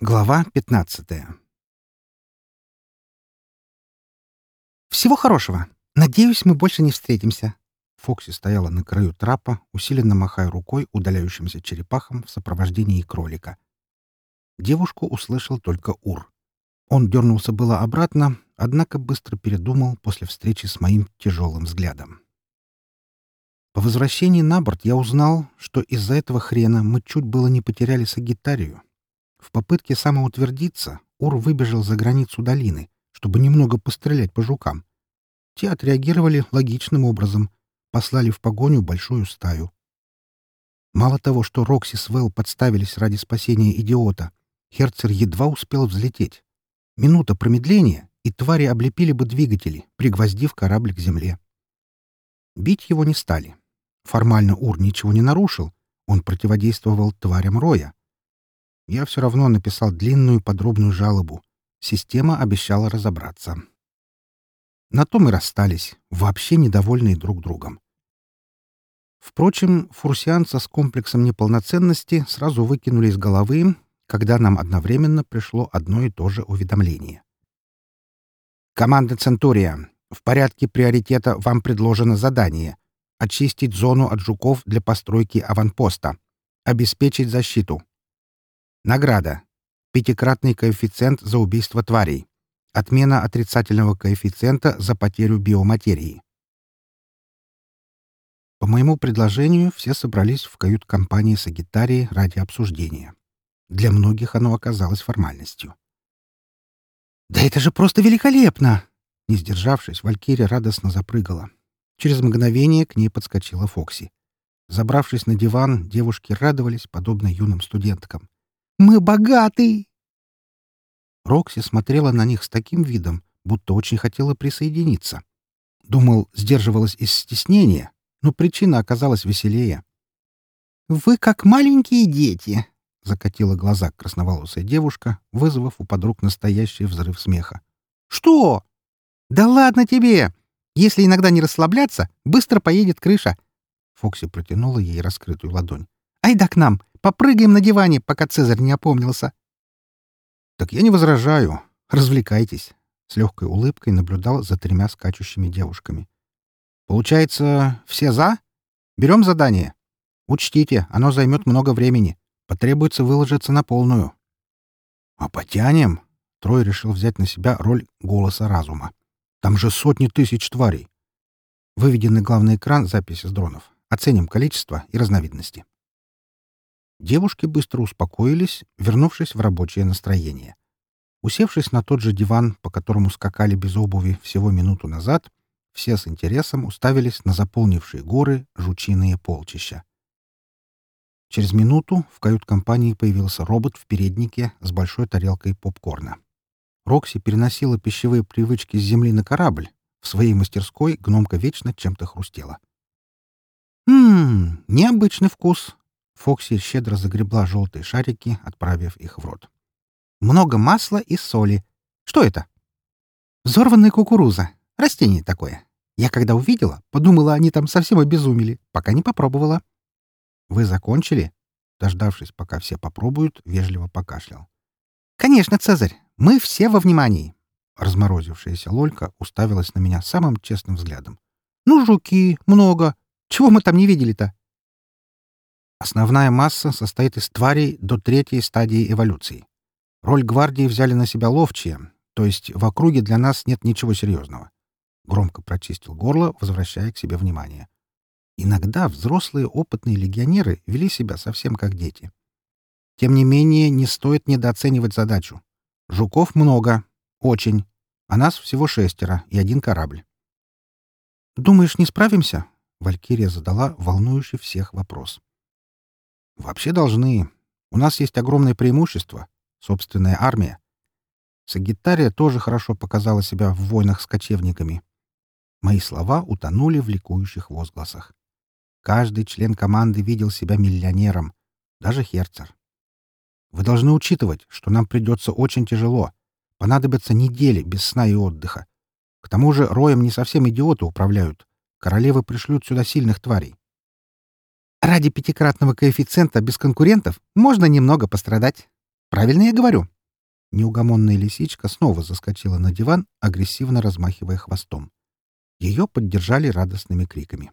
Глава 15 «Всего хорошего. Надеюсь, мы больше не встретимся». Фокси стояла на краю трапа, усиленно махая рукой удаляющимся черепахам в сопровождении кролика. Девушку услышал только Ур. Он дернулся было обратно, однако быстро передумал после встречи с моим тяжелым взглядом. По возвращении на борт я узнал, что из-за этого хрена мы чуть было не потеряли Сагитарию. В попытке самоутвердиться Ур выбежал за границу долины, чтобы немного пострелять по жукам. Те отреагировали логичным образом, послали в погоню большую стаю. Мало того, что Рокси с Вэл подставились ради спасения идиота, Херцер едва успел взлететь. Минута промедления, и твари облепили бы двигатели, пригвоздив корабль к земле. Бить его не стали. Формально Ур ничего не нарушил, он противодействовал тварям Роя. Я все равно написал длинную подробную жалобу. Система обещала разобраться. На том и расстались, вообще недовольные друг другом. Впрочем, фурсианца с комплексом неполноценности сразу выкинули из головы, когда нам одновременно пришло одно и то же уведомление. «Команда «Центурия», в порядке приоритета вам предложено задание — очистить зону от жуков для постройки аванпоста, обеспечить защиту, Награда. Пятикратный коэффициент за убийство тварей. Отмена отрицательного коэффициента за потерю биоматерии. По моему предложению все собрались в кают-компании Сагитарии ради обсуждения. Для многих оно оказалось формальностью. «Да это же просто великолепно!» Не сдержавшись, Валькирия радостно запрыгала. Через мгновение к ней подскочила Фокси. Забравшись на диван, девушки радовались, подобно юным студенткам. Мы богаты!» Рокси смотрела на них с таким видом, будто очень хотела присоединиться. Думал, сдерживалась из стеснения, но причина оказалась веселее. «Вы как маленькие дети!» — закатила глаза красноволосая девушка, вызвав у подруг настоящий взрыв смеха. «Что? Да ладно тебе! Если иногда не расслабляться, быстро поедет крыша!» Фокси протянула ей раскрытую ладонь. «Ай да к нам! Попрыгаем на диване, пока Цезарь не опомнился. Так я не возражаю. Развлекайтесь. С легкой улыбкой наблюдал за тремя скачущими девушками. Получается, все за? Берем задание. Учтите, оно займет много времени. Потребуется выложиться на полную. А потянем? Трой решил взять на себя роль голоса разума. Там же сотни тысяч тварей. Выведенный главный экран записи с дронов. Оценим количество и разновидности. Девушки быстро успокоились, вернувшись в рабочее настроение. Усевшись на тот же диван, по которому скакали без обуви всего минуту назад, все с интересом уставились на заполнившие горы жучиные полчища. Через минуту в кают-компании появился робот в переднике с большой тарелкой попкорна. Рокси переносила пищевые привычки с земли на корабль. В своей мастерской гномка вечно чем-то хрустела. «Ммм, необычный вкус», Фокси щедро загребла желтые шарики, отправив их в рот. «Много масла и соли. Что это?» «Взорванная кукуруза. Растение такое. Я когда увидела, подумала, они там совсем обезумели, пока не попробовала». «Вы закончили?» Дождавшись, пока все попробуют, вежливо покашлял. «Конечно, Цезарь. Мы все во внимании». Разморозившаяся Лолька уставилась на меня самым честным взглядом. «Ну, жуки, много. Чего мы там не видели-то?» Основная масса состоит из тварей до третьей стадии эволюции. Роль гвардии взяли на себя ловчие, то есть в округе для нас нет ничего серьезного. Громко прочистил горло, возвращая к себе внимание. Иногда взрослые опытные легионеры вели себя совсем как дети. Тем не менее, не стоит недооценивать задачу. Жуков много, очень, а нас всего шестеро и один корабль. «Думаешь, не справимся?» — Валькирия задала волнующий всех вопрос. Вообще должны. У нас есть огромное преимущество — собственная армия. Сагитария тоже хорошо показала себя в войнах с кочевниками. Мои слова утонули в ликующих возгласах. Каждый член команды видел себя миллионером, даже Херцер. Вы должны учитывать, что нам придется очень тяжело. Понадобятся недели без сна и отдыха. К тому же роем не совсем идиоты управляют. Королевы пришлют сюда сильных тварей. Ради пятикратного коэффициента без конкурентов можно немного пострадать. Правильно я говорю?» Неугомонная лисичка снова заскочила на диван, агрессивно размахивая хвостом. Ее поддержали радостными криками.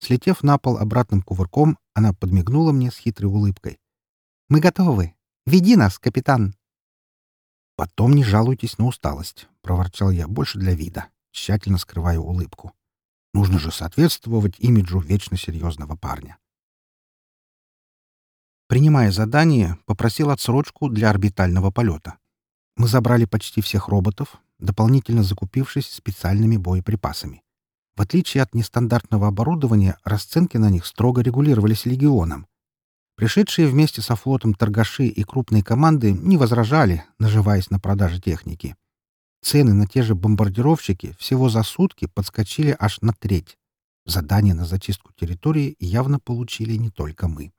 Слетев на пол обратным кувырком, она подмигнула мне с хитрой улыбкой. «Мы готовы. Веди нас, капитан!» «Потом не жалуйтесь на усталость», — проворчал я больше для вида, тщательно скрывая улыбку. «Нужно же соответствовать имиджу вечно серьезного парня». Принимая задание, попросил отсрочку для орбитального полета. Мы забрали почти всех роботов, дополнительно закупившись специальными боеприпасами. В отличие от нестандартного оборудования, расценки на них строго регулировались легионом. Пришедшие вместе со флотом торгаши и крупные команды не возражали, наживаясь на продаже техники. Цены на те же бомбардировщики всего за сутки подскочили аж на треть. Задание на зачистку территории явно получили не только мы.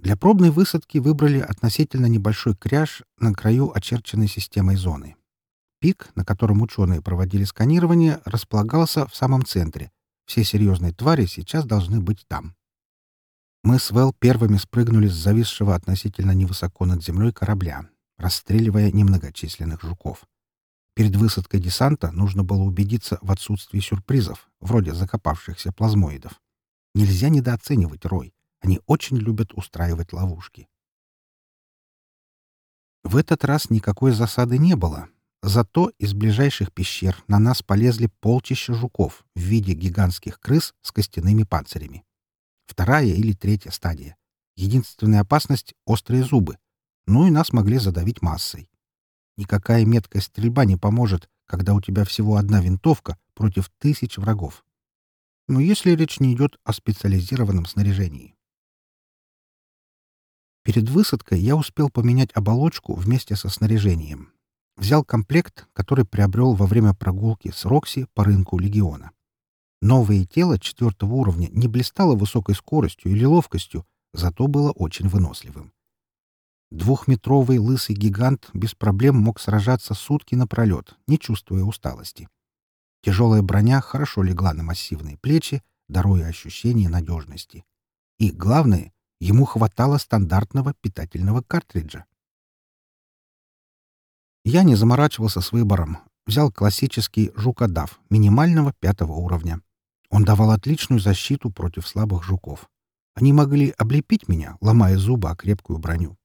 Для пробной высадки выбрали относительно небольшой кряж на краю очерченной системой зоны. Пик, на котором ученые проводили сканирование, располагался в самом центре. Все серьезные твари сейчас должны быть там. Мы с Вэл первыми спрыгнули с зависшего относительно невысоко над землей корабля, расстреливая немногочисленных жуков. Перед высадкой десанта нужно было убедиться в отсутствии сюрпризов, вроде закопавшихся плазмоидов. Нельзя недооценивать рой. Они очень любят устраивать ловушки. В этот раз никакой засады не было, Зато из ближайших пещер на нас полезли полчища жуков в виде гигантских крыс с костяными панцирями. Вторая или третья стадия. Единственная опасность — острые зубы. Ну и нас могли задавить массой. Никакая меткая стрельба не поможет, когда у тебя всего одна винтовка против тысяч врагов. Но если речь не идет о специализированном снаряжении. Перед высадкой я успел поменять оболочку вместе со снаряжением. Взял комплект, который приобрел во время прогулки с Рокси по рынку Легиона. Новое тело четвертого уровня не блистало высокой скоростью или ловкостью, зато было очень выносливым. Двухметровый лысый гигант без проблем мог сражаться сутки напролет, не чувствуя усталости. Тяжелая броня хорошо легла на массивные плечи, даруя ощущение надежности. И, главное, ему хватало стандартного питательного картриджа. Я не заморачивался с выбором. Взял классический жукодав минимального пятого уровня. Он давал отличную защиту против слабых жуков. Они могли облепить меня, ломая зубы о крепкую броню.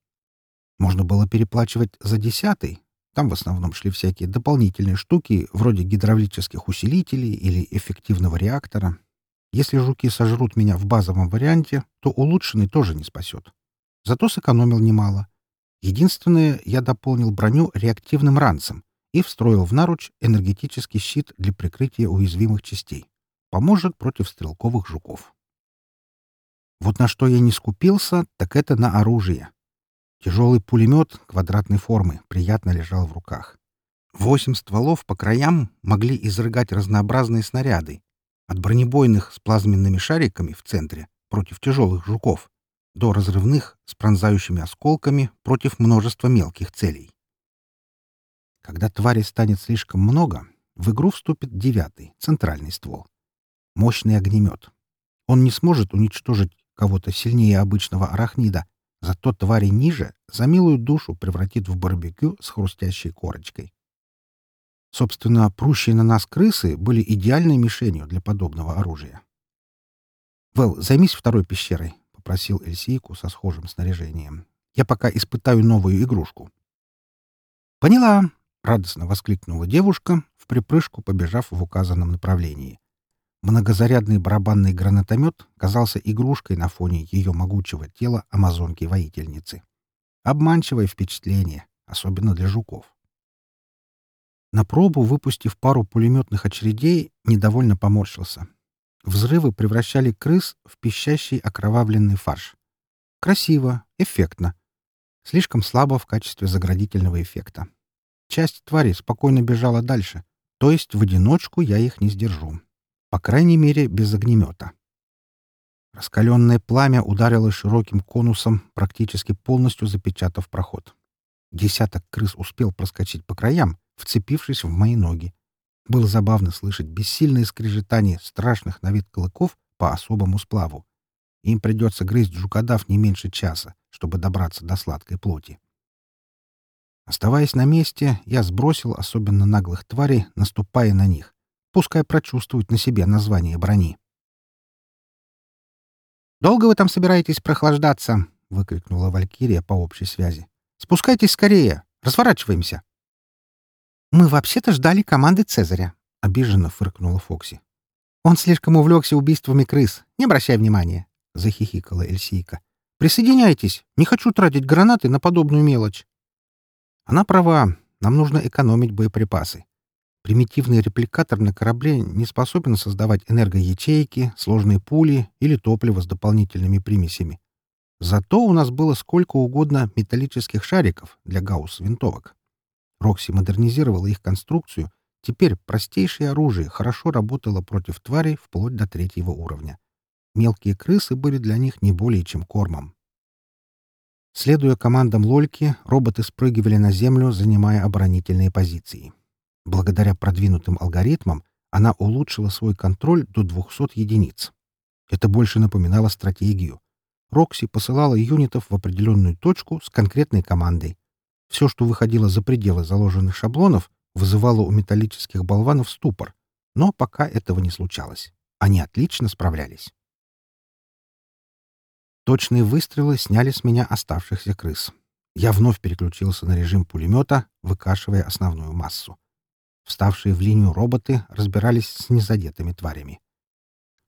Можно было переплачивать за десятый. Там в основном шли всякие дополнительные штуки, вроде гидравлических усилителей или эффективного реактора. Если жуки сожрут меня в базовом варианте, то улучшенный тоже не спасет. Зато сэкономил немало — Единственное, я дополнил броню реактивным ранцем и встроил в наруч энергетический щит для прикрытия уязвимых частей. Поможет против стрелковых жуков. Вот на что я не скупился, так это на оружие. Тяжелый пулемет квадратной формы приятно лежал в руках. Восемь стволов по краям могли изрыгать разнообразные снаряды. От бронебойных с плазменными шариками в центре против тяжелых жуков до разрывных с пронзающими осколками против множества мелких целей. Когда твари станет слишком много, в игру вступит девятый, центральный ствол. Мощный огнемет. Он не сможет уничтожить кого-то сильнее обычного арахнида, зато твари ниже за милую душу превратит в барбекю с хрустящей корочкой. Собственно, прущие на нас крысы были идеальной мишенью для подобного оружия. «Вэл, займись второй пещерой попросил Эльсийку со схожим снаряжением. «Я пока испытаю новую игрушку». «Поняла!» — радостно воскликнула девушка, в припрыжку побежав в указанном направлении. Многозарядный барабанный гранатомет казался игрушкой на фоне ее могучего тела амазонки-воительницы. Обманчивое впечатление, особенно для жуков. На пробу, выпустив пару пулеметных очередей, недовольно поморщился. Взрывы превращали крыс в пищащий окровавленный фарш. Красиво, эффектно. Слишком слабо в качестве заградительного эффекта. Часть тварей спокойно бежала дальше, то есть в одиночку я их не сдержу. По крайней мере, без огнемета. Раскаленное пламя ударило широким конусом, практически полностью запечатав проход. Десяток крыс успел проскочить по краям, вцепившись в мои ноги. Было забавно слышать бессильное скрежетание страшных на вид клыков по особому сплаву. Им придется грызть жукодав не меньше часа, чтобы добраться до сладкой плоти. Оставаясь на месте, я сбросил особенно наглых тварей, наступая на них. Пускай прочувствуют на себе название брони. «Долго вы там собираетесь прохлаждаться?» — выкрикнула Валькирия по общей связи. «Спускайтесь скорее! Разворачиваемся!» «Мы вообще-то ждали команды Цезаря», — обиженно фыркнула Фокси. «Он слишком увлекся убийствами крыс. Не обращай внимания», — захихикала Эльсийка. «Присоединяйтесь. Не хочу тратить гранаты на подобную мелочь». Она права. Нам нужно экономить боеприпасы. Примитивный репликатор на корабле не способен создавать энергоячейки, сложные пули или топливо с дополнительными примесями. Зато у нас было сколько угодно металлических шариков для гаусс-винтовок. Рокси модернизировала их конструкцию. Теперь простейшее оружие хорошо работало против тварей вплоть до третьего уровня. Мелкие крысы были для них не более чем кормом. Следуя командам Лольки, роботы спрыгивали на землю, занимая оборонительные позиции. Благодаря продвинутым алгоритмам она улучшила свой контроль до 200 единиц. Это больше напоминало стратегию. Рокси посылала юнитов в определенную точку с конкретной командой. Все, что выходило за пределы заложенных шаблонов, вызывало у металлических болванов ступор. Но пока этого не случалось. Они отлично справлялись. Точные выстрелы сняли с меня оставшихся крыс. Я вновь переключился на режим пулемета, выкашивая основную массу. Вставшие в линию роботы разбирались с незадетыми тварями.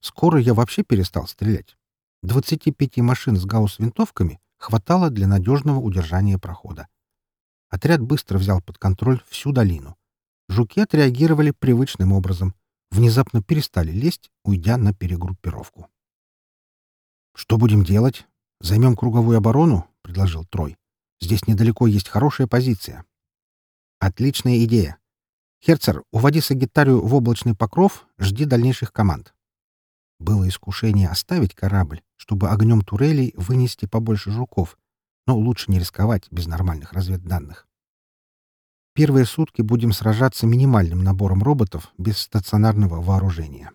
Скоро я вообще перестал стрелять. 25 машин с гаусс-винтовками хватало для надежного удержания прохода. Отряд быстро взял под контроль всю долину. Жуки отреагировали привычным образом. Внезапно перестали лезть, уйдя на перегруппировку. «Что будем делать? Займем круговую оборону?» — предложил Трой. «Здесь недалеко есть хорошая позиция». «Отличная идея. Херцер, уводи Сагитарию в облачный покров, жди дальнейших команд». Было искушение оставить корабль, чтобы огнем турелей вынести побольше жуков, но лучше не рисковать без нормальных разведданных. Первые сутки будем сражаться минимальным набором роботов без стационарного вооружения.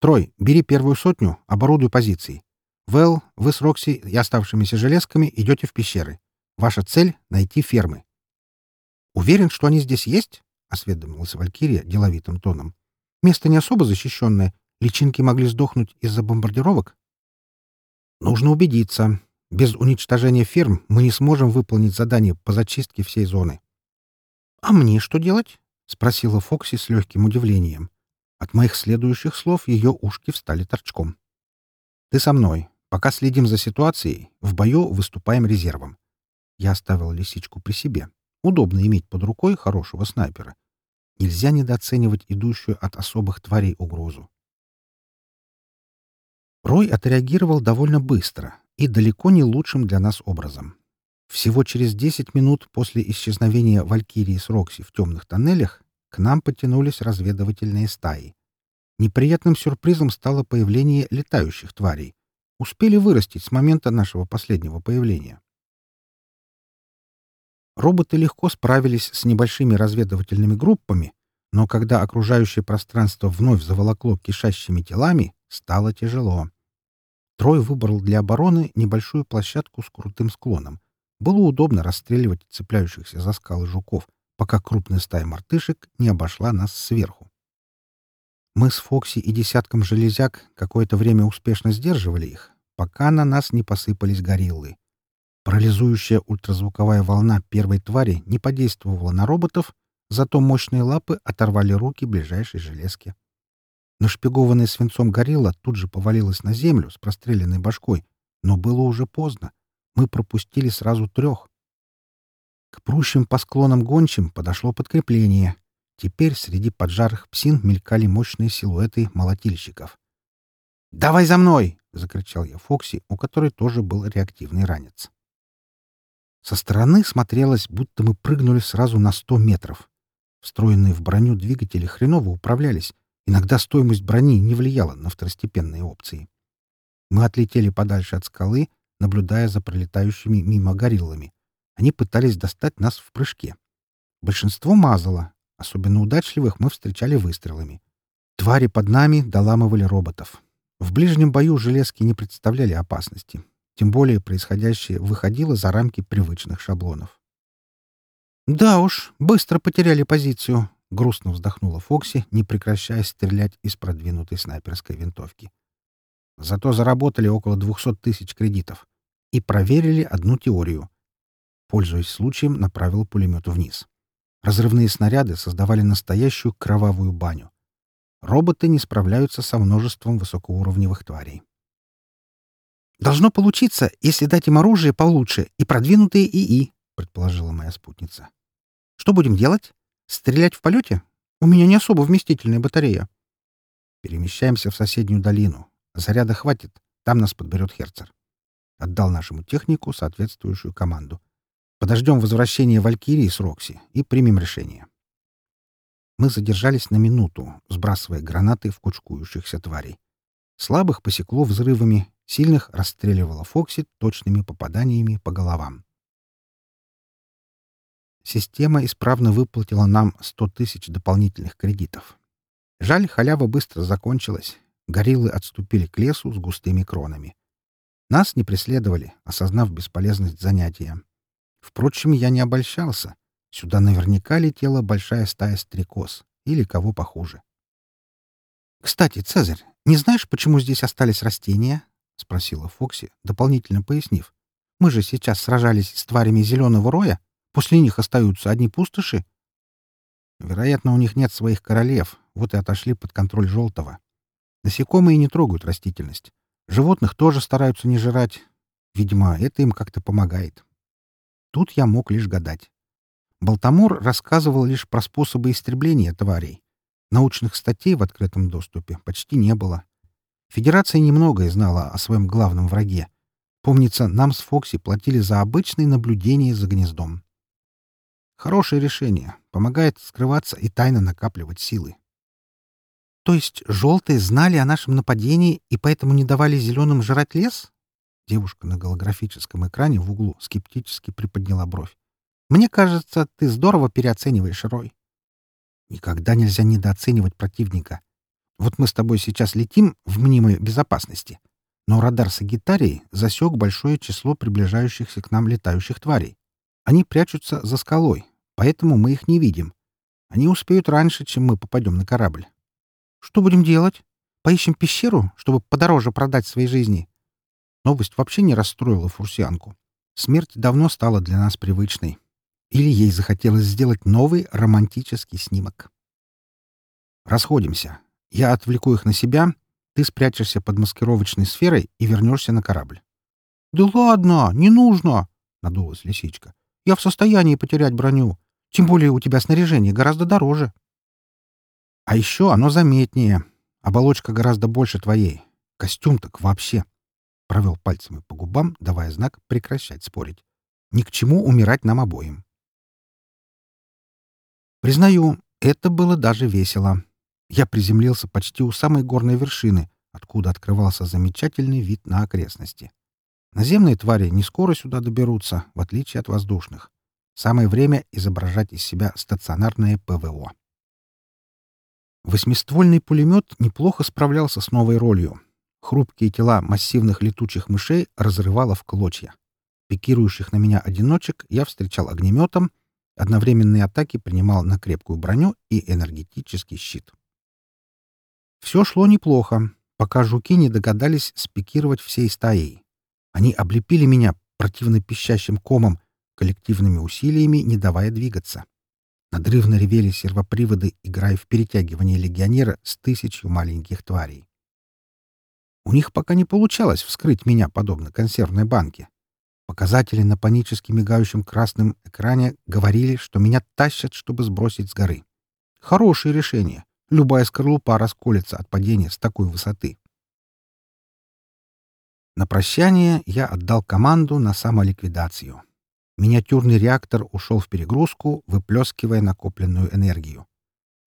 Трой, бери первую сотню, оборудуй позиции. Вэл, вы с Рокси и оставшимися железками идете в пещеры. Ваша цель — найти фермы. «Уверен, что они здесь есть?» — осведомилась Валькирия деловитым тоном. «Место не особо защищенное. Личинки могли сдохнуть из-за бомбардировок?» «Нужно убедиться. Без уничтожения ферм мы не сможем выполнить задание по зачистке всей зоны». «А мне что делать?» — спросила Фокси с легким удивлением. От моих следующих слов ее ушки встали торчком. «Ты со мной. Пока следим за ситуацией, в бою выступаем резервом. Я оставил лисичку при себе. Удобно иметь под рукой хорошего снайпера. Нельзя недооценивать идущую от особых тварей угрозу. Рой отреагировал довольно быстро и далеко не лучшим для нас образом. Всего через 10 минут после исчезновения Валькирии с Рокси в темных тоннелях к нам потянулись разведывательные стаи. Неприятным сюрпризом стало появление летающих тварей, успели вырастить с момента нашего последнего появления. Роботы легко справились с небольшими разведывательными группами, но когда окружающее пространство вновь заволокло кишащими телами, стало тяжело. Трой выбрал для обороны небольшую площадку с крутым склоном. Было удобно расстреливать цепляющихся за скалы жуков, пока крупная стая мартышек не обошла нас сверху. Мы с Фокси и десятком железяк какое-то время успешно сдерживали их, пока на нас не посыпались гориллы. Парализующая ультразвуковая волна первой твари не подействовала на роботов, зато мощные лапы оторвали руки ближайшей железки. Нашпигованная свинцом горилла тут же повалилась на землю с простреленной башкой, но было уже поздно. Мы пропустили сразу трех. К прущим по склонам гончим подошло подкрепление. Теперь среди поджарых псин мелькали мощные силуэты молотильщиков. «Давай за мной!» — закричал я Фокси, у которой тоже был реактивный ранец. Со стороны смотрелось, будто мы прыгнули сразу на сто метров. Встроенные в броню двигатели хреново управлялись. Иногда стоимость брони не влияла на второстепенные опции. Мы отлетели подальше от скалы, наблюдая за пролетающими мимо гориллами. Они пытались достать нас в прыжке. Большинство мазало, Особенно удачливых мы встречали выстрелами. Твари под нами доламывали роботов. В ближнем бою железки не представляли опасности. Тем более происходящее выходило за рамки привычных шаблонов. «Да уж, быстро потеряли позицию», — грустно вздохнула Фокси, не прекращая стрелять из продвинутой снайперской винтовки. Зато заработали около 200 тысяч кредитов и проверили одну теорию. Пользуясь случаем, направил пулемет вниз. Разрывные снаряды создавали настоящую кровавую баню. Роботы не справляются со множеством высокоуровневых тварей. «Должно получиться, если дать им оружие получше и продвинутые ИИ», — предположила моя спутница. «Что будем делать? Стрелять в полете? У меня не особо вместительная батарея». «Перемещаемся в соседнюю долину. Заряда хватит. Там нас подберет Херцер». Отдал нашему технику соответствующую команду. «Подождем возвращения Валькирии с Рокси и примем решение». Мы задержались на минуту, сбрасывая гранаты в кучкующихся тварей. Слабых посекло взрывами, сильных расстреливала Фокси точными попаданиями по головам. Система исправно выплатила нам 100 тысяч дополнительных кредитов. Жаль, халява быстро закончилась. Гориллы отступили к лесу с густыми кронами. Нас не преследовали, осознав бесполезность занятия. Впрочем, я не обольщался. Сюда наверняка летела большая стая стрекоз или кого похуже. «Кстати, Цезарь, не знаешь, почему здесь остались растения?» — спросила Фокси, дополнительно пояснив. «Мы же сейчас сражались с тварями зеленого роя, После них остаются одни пустоши. Вероятно, у них нет своих королев, вот и отошли под контроль желтого. Насекомые не трогают растительность. Животных тоже стараются не жрать. Видимо, это им как-то помогает. Тут я мог лишь гадать. Балтамор рассказывал лишь про способы истребления тварей. Научных статей в открытом доступе почти не было. Федерация немногое знала о своем главном враге. Помнится, нам с Фокси платили за обычные наблюдения за гнездом. Хорошее решение. Помогает скрываться и тайно накапливать силы. То есть желтые знали о нашем нападении и поэтому не давали зеленым жрать лес? Девушка на голографическом экране в углу скептически приподняла бровь. Мне кажется, ты здорово переоцениваешь Рой. Никогда нельзя недооценивать противника. Вот мы с тобой сейчас летим в мнимой безопасности, но радар Сагитарии засек большое число приближающихся к нам летающих тварей. Они прячутся за скалой, поэтому мы их не видим. Они успеют раньше, чем мы попадем на корабль. Что будем делать? Поищем пещеру, чтобы подороже продать свои жизни? Новость вообще не расстроила фурсианку. Смерть давно стала для нас привычной. Или ей захотелось сделать новый романтический снимок. Расходимся. Я отвлеку их на себя, ты спрячешься под маскировочной сферой и вернешься на корабль. — Да ладно, не нужно! — надулась лисичка. Я в состоянии потерять броню. Тем более у тебя снаряжение гораздо дороже. А еще оно заметнее. Оболочка гораздо больше твоей. Костюм так вообще. Провел пальцами по губам, давая знак прекращать спорить. Ни к чему умирать нам обоим. Признаю, это было даже весело. Я приземлился почти у самой горной вершины, откуда открывался замечательный вид на окрестности. Наземные твари не скоро сюда доберутся, в отличие от воздушных. Самое время изображать из себя стационарное ПВО. Восьмиствольный пулемет неплохо справлялся с новой ролью. Хрупкие тела массивных летучих мышей разрывало в клочья. Пикирующих на меня одиночек я встречал огнеметом, одновременные атаки принимал на крепкую броню и энергетический щит. Все шло неплохо, пока жуки не догадались спикировать всей стаей. Они облепили меня противно пищащим комом, коллективными усилиями не давая двигаться. Надрывно ревели сервоприводы, играя в перетягивание легионера с тысячью маленьких тварей. У них пока не получалось вскрыть меня, подобно консервной банке. Показатели на панически мигающем красном экране говорили, что меня тащат, чтобы сбросить с горы. Хорошее решение. Любая скорлупа расколется от падения с такой высоты. На прощание я отдал команду на самоликвидацию. Миниатюрный реактор ушел в перегрузку, выплескивая накопленную энергию.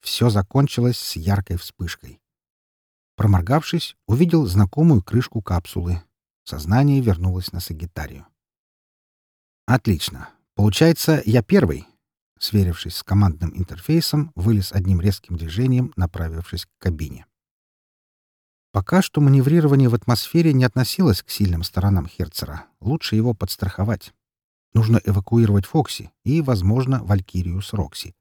Все закончилось с яркой вспышкой. Проморгавшись, увидел знакомую крышку капсулы. Сознание вернулось на Сагитарию. «Отлично. Получается, я первый». Сверившись с командным интерфейсом, вылез одним резким движением, направившись к кабине. Пока что маневрирование в атмосфере не относилось к сильным сторонам Херцера. Лучше его подстраховать. Нужно эвакуировать Фокси и, возможно, Валькирию с Рокси.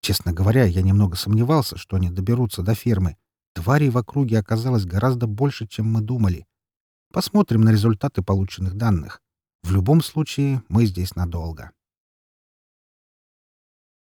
Честно говоря, я немного сомневался, что они доберутся до фермы. Тварей в округе оказалось гораздо больше, чем мы думали. Посмотрим на результаты полученных данных. В любом случае, мы здесь надолго.